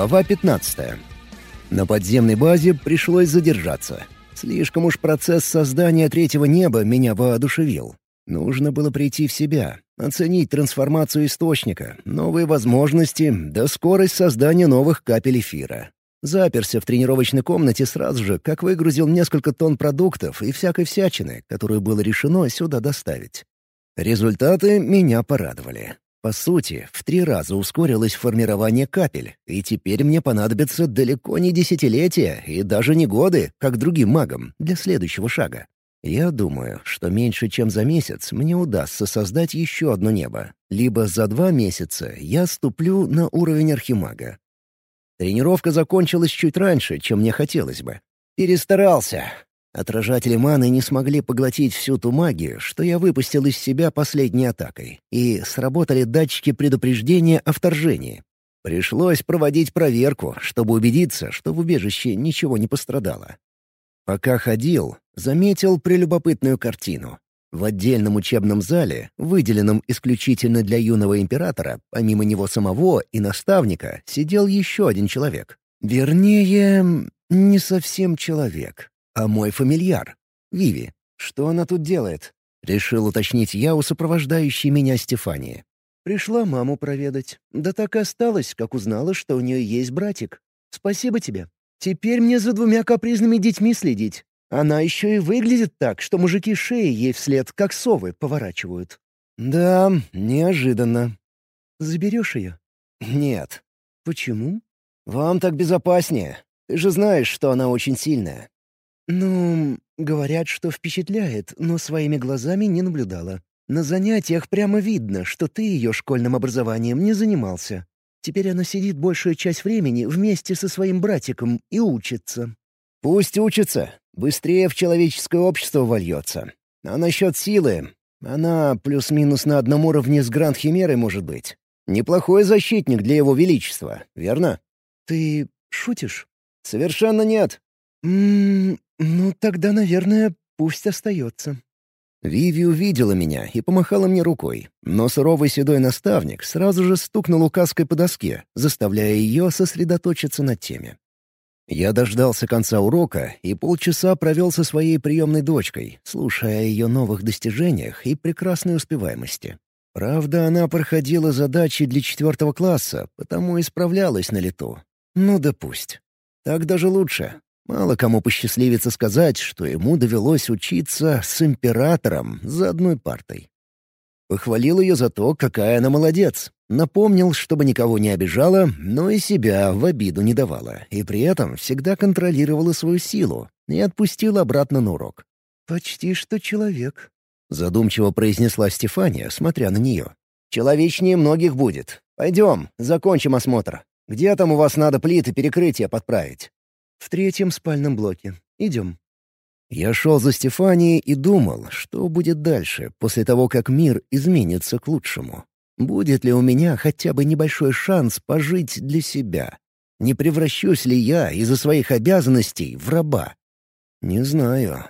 Глава 15. На подземной базе пришлось задержаться. Слишком уж процесс создания третьего неба меня воодушевил. Нужно было прийти в себя, оценить трансформацию источника, новые возможности да скорость создания новых капель эфира. Заперся в тренировочной комнате сразу же, как выгрузил несколько тонн продуктов и всякой всячины, которую было решено сюда доставить. Результаты меня порадовали. По сути, в три раза ускорилось формирование капель, и теперь мне понадобится далеко не десятилетия и даже не годы, как другим магам, для следующего шага. Я думаю, что меньше чем за месяц мне удастся создать еще одно небо. Либо за два месяца я ступлю на уровень архимага. Тренировка закончилась чуть раньше, чем мне хотелось бы. Перестарался. Отражатели маны не смогли поглотить всю ту магию, что я выпустил из себя последней атакой, и сработали датчики предупреждения о вторжении. Пришлось проводить проверку, чтобы убедиться, что в убежище ничего не пострадало. Пока ходил, заметил прелюбопытную картину. В отдельном учебном зале, выделенном исключительно для юного императора, помимо него самого и наставника, сидел еще один человек. Вернее, не совсем человек а мой фамильяр. Виви. Что она тут делает? Решил уточнить я у сопровождающей меня Стефании. Пришла маму проведать. Да так и осталось, как узнала, что у нее есть братик. Спасибо тебе. Теперь мне за двумя капризными детьми следить. Она еще и выглядит так, что мужики шеи ей вслед, как совы, поворачивают. Да, неожиданно. Заберешь ее? Нет. Почему? Вам так безопаснее. Ты же знаешь, что она очень сильная. «Ну, говорят, что впечатляет, но своими глазами не наблюдала. На занятиях прямо видно, что ты ее школьным образованием не занимался. Теперь она сидит большую часть времени вместе со своим братиком и учится». «Пусть учится. Быстрее в человеческое общество вольется. А насчет силы? Она плюс-минус на одном уровне с Гранд Химерой может быть. Неплохой защитник для его величества, верно?» «Ты шутишь?» «Совершенно нет. «М -м, ну тогда, наверное, пусть остается». Виви увидела меня и помахала мне рукой, но суровый седой наставник сразу же стукнул указкой по доске, заставляя ее сосредоточиться на теме. Я дождался конца урока и полчаса провел со своей приемной дочкой, слушая о ее новых достижениях и прекрасной успеваемости. Правда, она проходила задачи для четвертого класса, потому и справлялась на лету. Ну да пусть. Так даже лучше. Мало кому посчастливится сказать, что ему довелось учиться с императором за одной партой. Похвалил ее за то, какая она молодец. Напомнил, чтобы никого не обижала, но и себя в обиду не давала, и при этом всегда контролировала свою силу и отпустил обратно на урок. «Почти что человек», — задумчиво произнесла Стефания, смотря на нее. «Человечнее многих будет. Пойдем, закончим осмотр. Где там у вас надо плиты перекрытия подправить?» В третьем спальном блоке. Идем». Я шел за Стефанией и думал, что будет дальше, после того, как мир изменится к лучшему. Будет ли у меня хотя бы небольшой шанс пожить для себя? Не превращусь ли я из-за своих обязанностей в раба? Не знаю.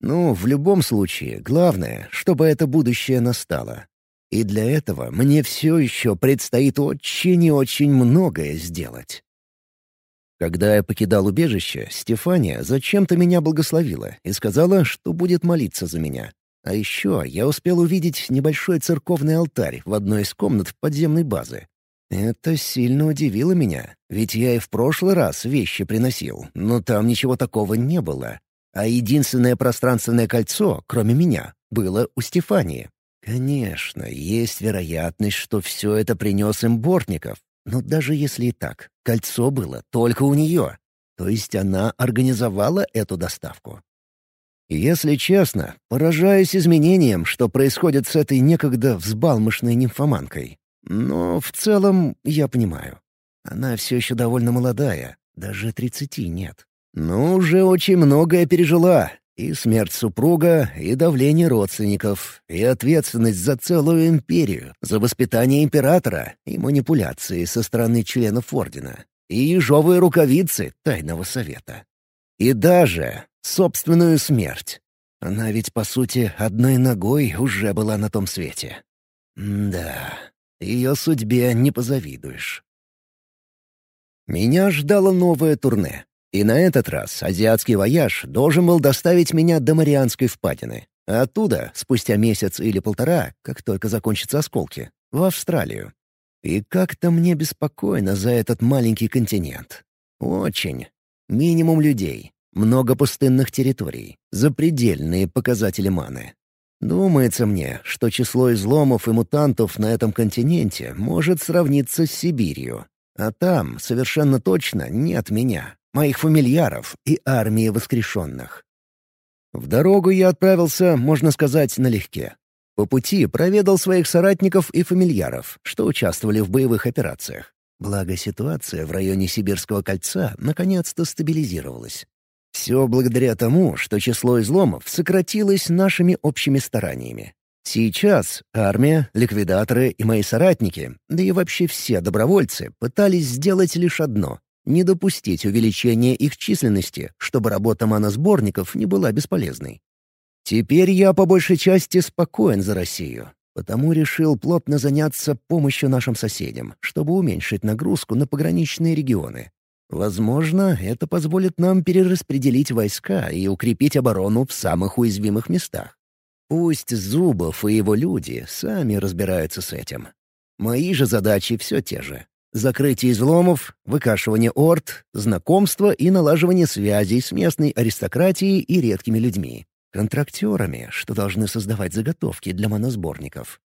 Ну, в любом случае, главное, чтобы это будущее настало. И для этого мне все еще предстоит очень и очень многое сделать. Когда я покидал убежище, Стефания зачем-то меня благословила и сказала, что будет молиться за меня. А еще я успел увидеть небольшой церковный алтарь в одной из комнат подземной базы. Это сильно удивило меня, ведь я и в прошлый раз вещи приносил, но там ничего такого не было. А единственное пространственное кольцо, кроме меня, было у Стефании. Конечно, есть вероятность, что все это принес им Бортников, но даже если и так, кольцо было только у нее. То есть она организовала эту доставку. Если честно, поражаюсь изменениям, что происходит с этой некогда взбалмошной нимфоманкой. Но в целом я понимаю. Она все еще довольно молодая, даже тридцати нет. Но уже очень многое пережила, и смерть супруга, и давление родственников, и ответственность за целую империю, за воспитание императора, и манипуляции со стороны членов Ордена, и ежовые рукавицы Тайного Совета. И даже собственную смерть. Она ведь, по сути, одной ногой уже была на том свете. М да, ее судьбе не позавидуешь. Меня ждало новое турне. И на этот раз азиатский вояж должен был доставить меня до Марианской впадины. А оттуда, спустя месяц или полтора, как только закончатся осколки, в Австралию. И как-то мне беспокойно за этот маленький континент. Очень. Минимум людей, много пустынных территорий, запредельные показатели маны. Думается мне, что число изломов и мутантов на этом континенте может сравниться с Сибирью. А там совершенно точно нет меня, моих фамильяров и армии воскрешенных. В дорогу я отправился, можно сказать, налегке. По пути проведал своих соратников и фамильяров, что участвовали в боевых операциях. Благо ситуация в районе Сибирского кольца наконец-то стабилизировалась. Все благодаря тому, что число изломов сократилось нашими общими стараниями. Сейчас армия, ликвидаторы и мои соратники, да и вообще все добровольцы, пытались сделать лишь одно — не допустить увеличения их численности, чтобы работа моносборников не была бесполезной. Теперь я по большей части спокоен за Россию, потому решил плотно заняться помощью нашим соседям, чтобы уменьшить нагрузку на пограничные регионы. Возможно, это позволит нам перераспределить войска и укрепить оборону в самых уязвимых местах. Пусть Зубов и его люди сами разбираются с этим. Мои же задачи все те же. Закрытие изломов, выкашивание орд, знакомство и налаживание связей с местной аристократией и редкими людьми. Контрактерами, что должны создавать заготовки для моносборников.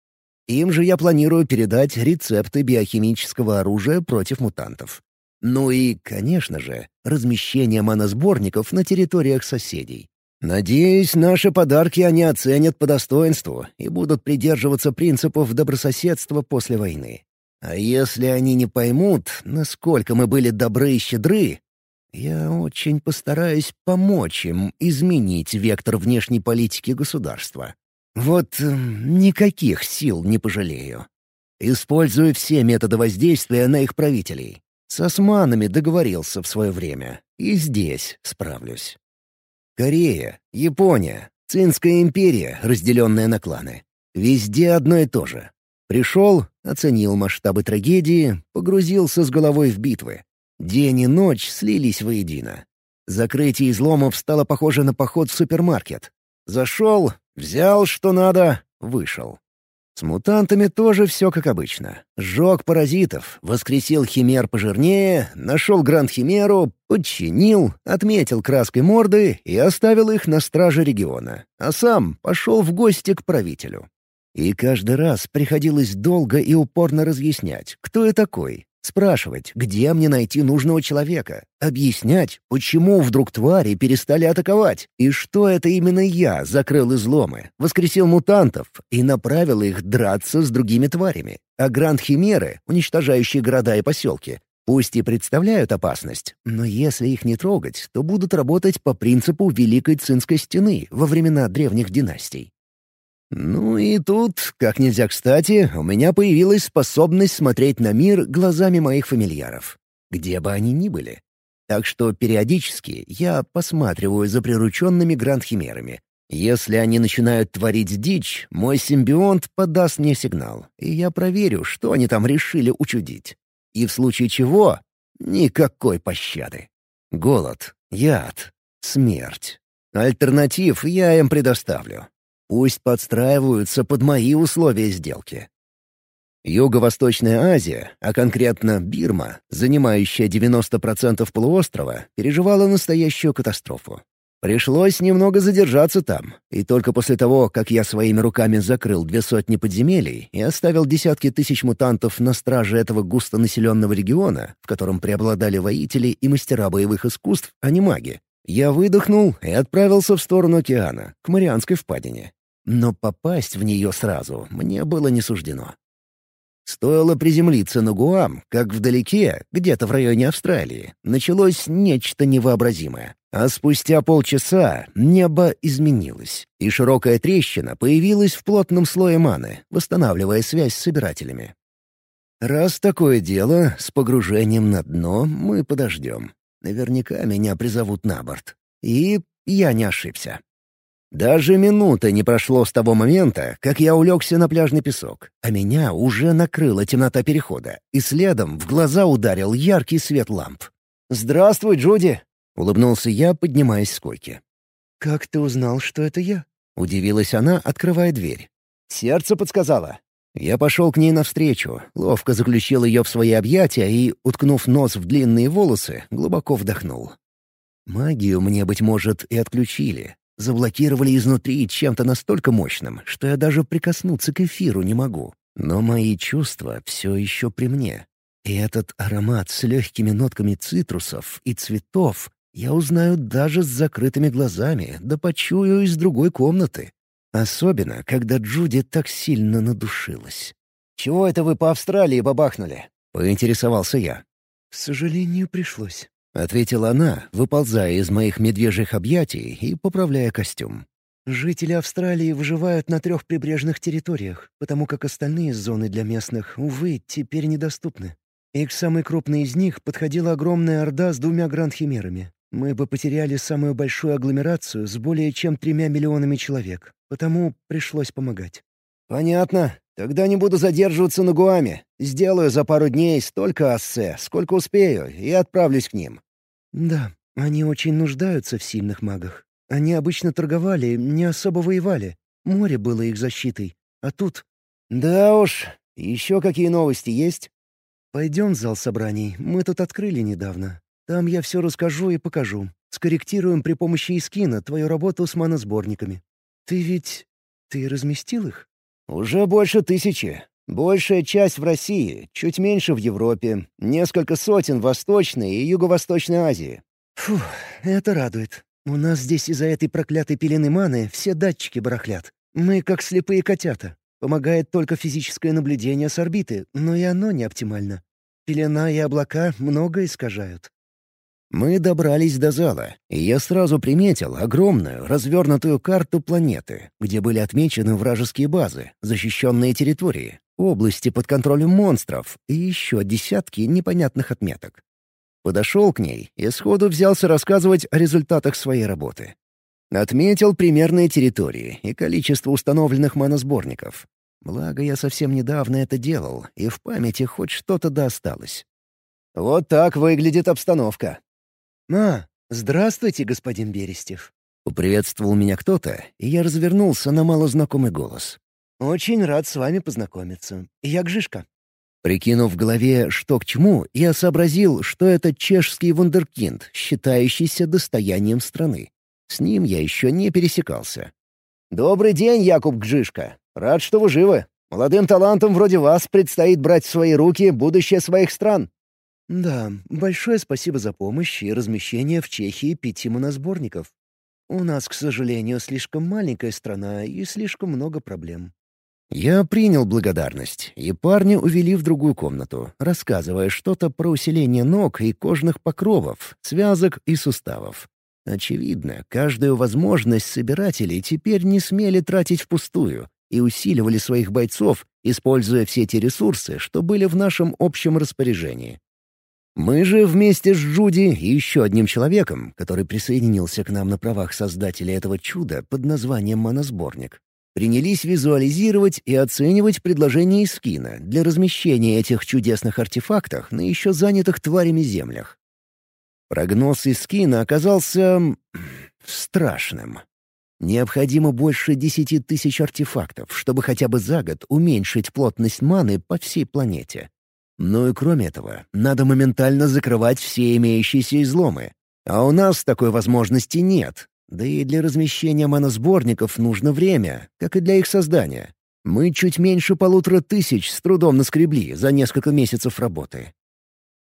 Им же я планирую передать рецепты биохимического оружия против мутантов. Ну и, конечно же, размещение моносборников на территориях соседей. Надеюсь, наши подарки они оценят по достоинству и будут придерживаться принципов добрососедства после войны. А если они не поймут, насколько мы были добры и щедры, я очень постараюсь помочь им изменить вектор внешней политики государства. Вот э, никаких сил не пожалею. Использую все методы воздействия на их правителей. С османами договорился в свое время. И здесь справлюсь. Корея, Япония, Цинская империя, разделенная на кланы. Везде одно и то же. Пришел, оценил масштабы трагедии, погрузился с головой в битвы. День и ночь слились воедино. Закрытие изломов стало похоже на поход в супермаркет. Зашел, взял, что надо, вышел. С мутантами тоже все как обычно. Сжег паразитов, воскресил химер пожирнее, нашел гранд-химеру, подчинил, отметил краской морды и оставил их на страже региона. А сам пошел в гости к правителю. И каждый раз приходилось долго и упорно разъяснять, кто я такой, Спрашивать, где мне найти нужного человека. Объяснять, почему вдруг твари перестали атаковать. И что это именно я закрыл изломы, воскресил мутантов и направил их драться с другими тварями. А гранд-химеры, уничтожающие города и поселки, пусть и представляют опасность, но если их не трогать, то будут работать по принципу Великой Цинской стены во времена древних династий. Ну и тут, как нельзя кстати, у меня появилась способность смотреть на мир глазами моих фамильяров, где бы они ни были. Так что периодически я посматриваю за прирученными гранд-химерами. Если они начинают творить дичь, мой симбионт подаст мне сигнал, и я проверю, что они там решили учудить. И в случае чего — никакой пощады. Голод, яд, смерть. Альтернатив я им предоставлю. Пусть подстраиваются под мои условия сделки. Юго-Восточная Азия, а конкретно Бирма, занимающая 90% полуострова, переживала настоящую катастрофу. Пришлось немного задержаться там, и только после того, как я своими руками закрыл две сотни подземелий и оставил десятки тысяч мутантов на страже этого густонаселенного региона, в котором преобладали воители и мастера боевых искусств, а не маги, я выдохнул и отправился в сторону океана, к Марианской впадине. Но попасть в нее сразу мне было не суждено. Стоило приземлиться на Гуам, как вдалеке, где-то в районе Австралии, началось нечто невообразимое. А спустя полчаса небо изменилось, и широкая трещина появилась в плотном слое маны, восстанавливая связь с собирателями. Раз такое дело, с погружением на дно мы подождем. Наверняка меня призовут на борт. И я не ошибся. Даже минуты не прошло с того момента, как я улегся на пляжный песок, а меня уже накрыла темнота перехода, и следом в глаза ударил яркий свет ламп. «Здравствуй, Джуди!» — улыбнулся я, поднимаясь с койки. «Как ты узнал, что это я?» — удивилась она, открывая дверь. «Сердце подсказало». Я пошел к ней навстречу, ловко заключил ее в свои объятия и, уткнув нос в длинные волосы, глубоко вдохнул. Магию мне, быть может, и отключили, Заблокировали изнутри чем-то настолько мощным, что я даже прикоснуться к эфиру не могу. Но мои чувства все еще при мне. И этот аромат с легкими нотками цитрусов и цветов я узнаю даже с закрытыми глазами, да почую из другой комнаты. Особенно, когда Джуди так сильно надушилась. «Чего это вы по Австралии бабахнули?» — поинтересовался я. «К сожалению, пришлось. — ответила она, выползая из моих медвежьих объятий и поправляя костюм. «Жители Австралии выживают на трех прибрежных территориях, потому как остальные зоны для местных, увы, теперь недоступны. И к самой крупной из них подходила огромная орда с двумя гранд-химерами. Мы бы потеряли самую большую агломерацию с более чем тремя миллионами человек, потому пришлось помогать». «Понятно. Тогда не буду задерживаться на Гуаме. Сделаю за пару дней столько ассе, сколько успею, и отправлюсь к ним. «Да, они очень нуждаются в сильных магах. Они обычно торговали, не особо воевали. Море было их защитой. А тут...» «Да уж. Еще какие новости есть?» «Пойдем в зал собраний. Мы тут открыли недавно. Там я все расскажу и покажу. Скорректируем при помощи Искина твою работу с маносборниками. Ты ведь... ты разместил их?» «Уже больше тысячи. Большая часть в России, чуть меньше в Европе, несколько сотен в Восточной и Юго-Восточной Азии. Фух, это радует. У нас здесь из-за этой проклятой пелены маны все датчики барахлят. Мы как слепые котята. Помогает только физическое наблюдение с орбиты, но и оно не оптимально. Пелена и облака много искажают. Мы добрались до зала, и я сразу приметил огромную развернутую карту планеты, где были отмечены вражеские базы, защищенные территории, области под контролем монстров и еще десятки непонятных отметок. Подошел к ней и сходу взялся рассказывать о результатах своей работы. Отметил примерные территории и количество установленных моносборников. Благо, я совсем недавно это делал, и в памяти хоть что-то да осталось. Вот так выглядит обстановка. «А, здравствуйте, господин Берестев». Поприветствовал меня кто-то, и я развернулся на малознакомый голос. «Очень рад с вами познакомиться. Я Гжишка». Прикинув в голове, что к чему, я сообразил, что это чешский вундеркинд, считающийся достоянием страны. С ним я еще не пересекался. «Добрый день, Якуб Гжишка. Рад, что вы живы. Молодым талантам вроде вас предстоит брать в свои руки будущее своих стран». «Да, большое спасибо за помощь и размещение в Чехии пяти моносборников. У нас, к сожалению, слишком маленькая страна и слишком много проблем. Я принял благодарность, и парня увели в другую комнату, рассказывая что-то про усиление ног и кожных покровов, связок и суставов. Очевидно, каждую возможность собирателей теперь не смели тратить впустую и усиливали своих бойцов, используя все те ресурсы, что были в нашем общем распоряжении. Мы же вместе с Джуди и еще одним человеком, который присоединился к нам на правах создателя этого чуда под названием «Моносборник», принялись визуализировать и оценивать предложения Искина для размещения этих чудесных артефактов на еще занятых тварями землях. Прогноз Искина оказался... страшным. Необходимо больше десяти тысяч артефактов, чтобы хотя бы за год уменьшить плотность маны по всей планете. Ну и кроме этого, надо моментально закрывать все имеющиеся изломы. А у нас такой возможности нет, да и для размещения моносборников нужно время, как и для их создания. Мы чуть меньше полутора тысяч с трудом наскребли за несколько месяцев работы.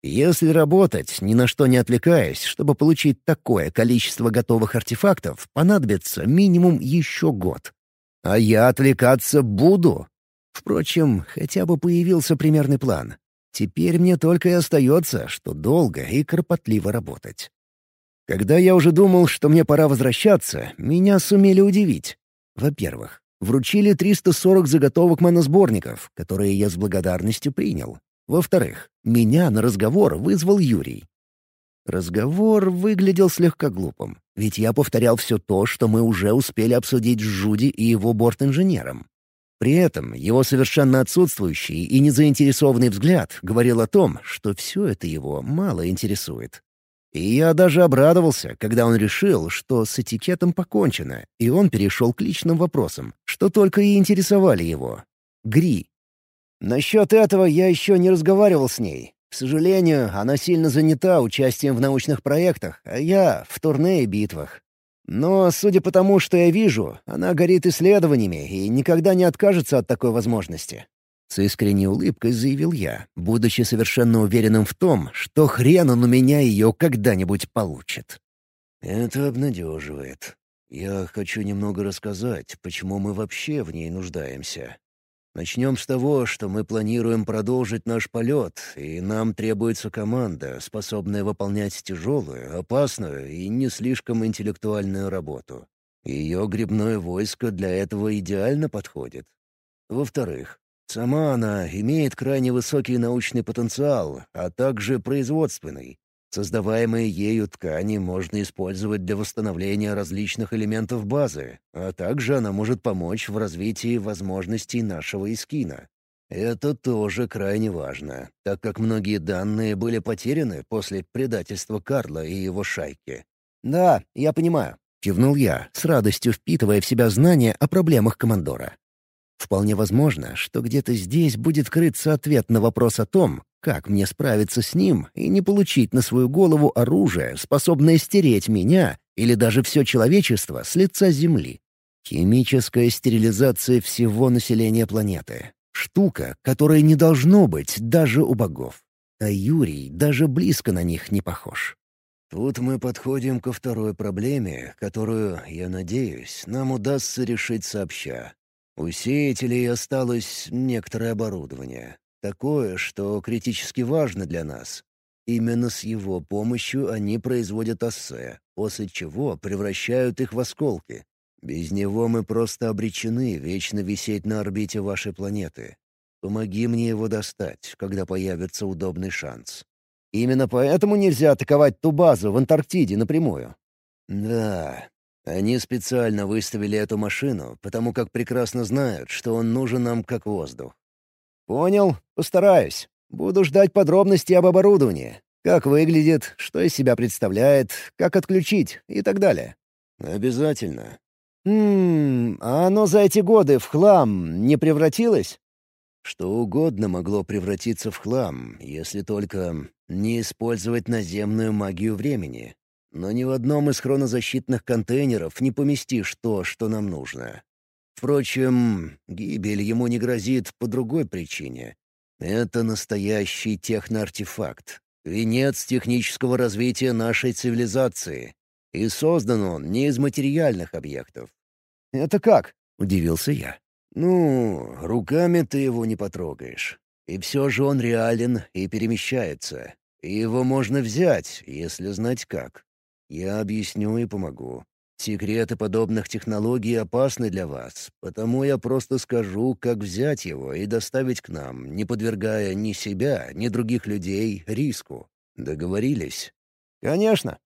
Если работать, ни на что не отвлекаясь, чтобы получить такое количество готовых артефактов, понадобится минимум еще год. А я отвлекаться буду. Впрочем, хотя бы появился примерный план. Теперь мне только и остается, что долго и кропотливо работать. Когда я уже думал, что мне пора возвращаться, меня сумели удивить. Во-первых, вручили 340 заготовок моносборников, которые я с благодарностью принял. Во-вторых, меня на разговор вызвал Юрий. Разговор выглядел слегка глупым, ведь я повторял все то, что мы уже успели обсудить с Жуди и его борт-инженером. При этом его совершенно отсутствующий и незаинтересованный взгляд говорил о том, что все это его мало интересует. И я даже обрадовался, когда он решил, что с этикетом покончено, и он перешел к личным вопросам, что только и интересовали его. Гри. Насчет этого я еще не разговаривал с ней. К сожалению, она сильно занята участием в научных проектах, а я — в турне и битвах. Но, судя по тому, что я вижу, она горит исследованиями и никогда не откажется от такой возможности. С искренней улыбкой заявил я, будучи совершенно уверенным в том, что хрен он у меня ее когда-нибудь получит. «Это обнадеживает. Я хочу немного рассказать, почему мы вообще в ней нуждаемся. Начнем с того, что мы планируем продолжить наш полет, и нам требуется команда, способная выполнять тяжелую, опасную и не слишком интеллектуальную работу. Ее грибное войско для этого идеально подходит. Во-вторых, Сама она имеет крайне высокий научный потенциал, а также производственный. Создаваемые ею ткани можно использовать для восстановления различных элементов базы, а также она может помочь в развитии возможностей нашего эскина. Это тоже крайне важно, так как многие данные были потеряны после предательства Карла и его шайки. «Да, я понимаю», — кивнул я, с радостью впитывая в себя знания о проблемах командора. Вполне возможно, что где-то здесь будет крыться ответ на вопрос о том, как мне справиться с ним и не получить на свою голову оружие, способное стереть меня или даже все человечество с лица Земли. Химическая стерилизация всего населения планеты. Штука, которой не должно быть даже у богов. А Юрий даже близко на них не похож. Тут мы подходим ко второй проблеме, которую, я надеюсь, нам удастся решить сообща. У сеятелей осталось некоторое оборудование, такое, что критически важно для нас. Именно с его помощью они производят ассе, после чего превращают их в осколки. Без него мы просто обречены вечно висеть на орбите вашей планеты. Помоги мне его достать, когда появится удобный шанс. Именно поэтому нельзя атаковать ту базу в Антарктиде напрямую. Да, они специально выставили эту машину, потому как прекрасно знают, что он нужен нам как воздух. «Понял. Постараюсь. Буду ждать подробностей об оборудовании. Как выглядит, что из себя представляет, как отключить и так далее». «Обязательно». «Ммм, а оно за эти годы в хлам не превратилось?» «Что угодно могло превратиться в хлам, если только не использовать наземную магию времени но ни в одном из хронозащитных контейнеров не поместишь то, что нам нужно. Впрочем, гибель ему не грозит по другой причине. Это настоящий техноартефакт, венец технического развития нашей цивилизации. И создан он не из материальных объектов. «Это как?» — удивился я. «Ну, руками ты его не потрогаешь. И все же он реален и перемещается. И его можно взять, если знать как. Я объясню и помогу. Секреты подобных технологий опасны для вас, потому я просто скажу, как взять его и доставить к нам, не подвергая ни себя, ни других людей риску. Договорились? Конечно.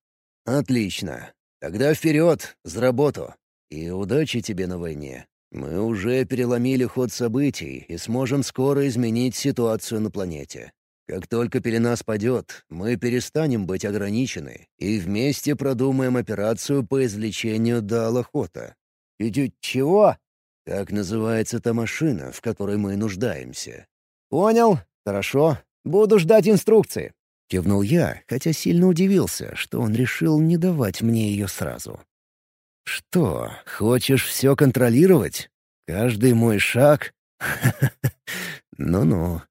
Отлично. Тогда вперед, за работу. И удачи тебе на войне. Мы уже переломили ход событий и сможем скоро изменить ситуацию на планете. Как только пелена спадет, мы перестанем быть ограничены и вместе продумаем операцию по извлечению Даалахота. И чего? Так называется та машина, в которой мы нуждаемся. Понял. Хорошо. Буду ждать инструкции. Кивнул я, хотя сильно удивился, что он решил не давать мне ее сразу. «Что, хочешь все контролировать? Каждый мой шаг? Ну-ну,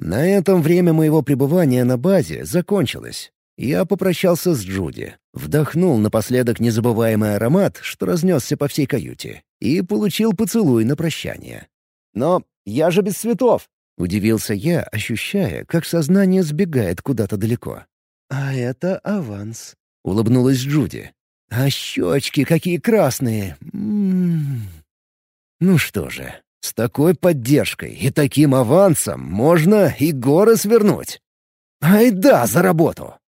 на этом время моего пребывания на базе закончилось. Я попрощался с Джуди, вдохнул напоследок незабываемый аромат, что разнесся по всей каюте, и получил поцелуй на прощание. «Но я же без цветов!» — удивился я, ощущая, как сознание сбегает куда-то далеко. «А это аванс», — улыбнулась Джуди. «А щечки какие красные! М -м -м. Ну что же, с такой поддержкой и таким авансом можно и горы свернуть. Ай да, за работу!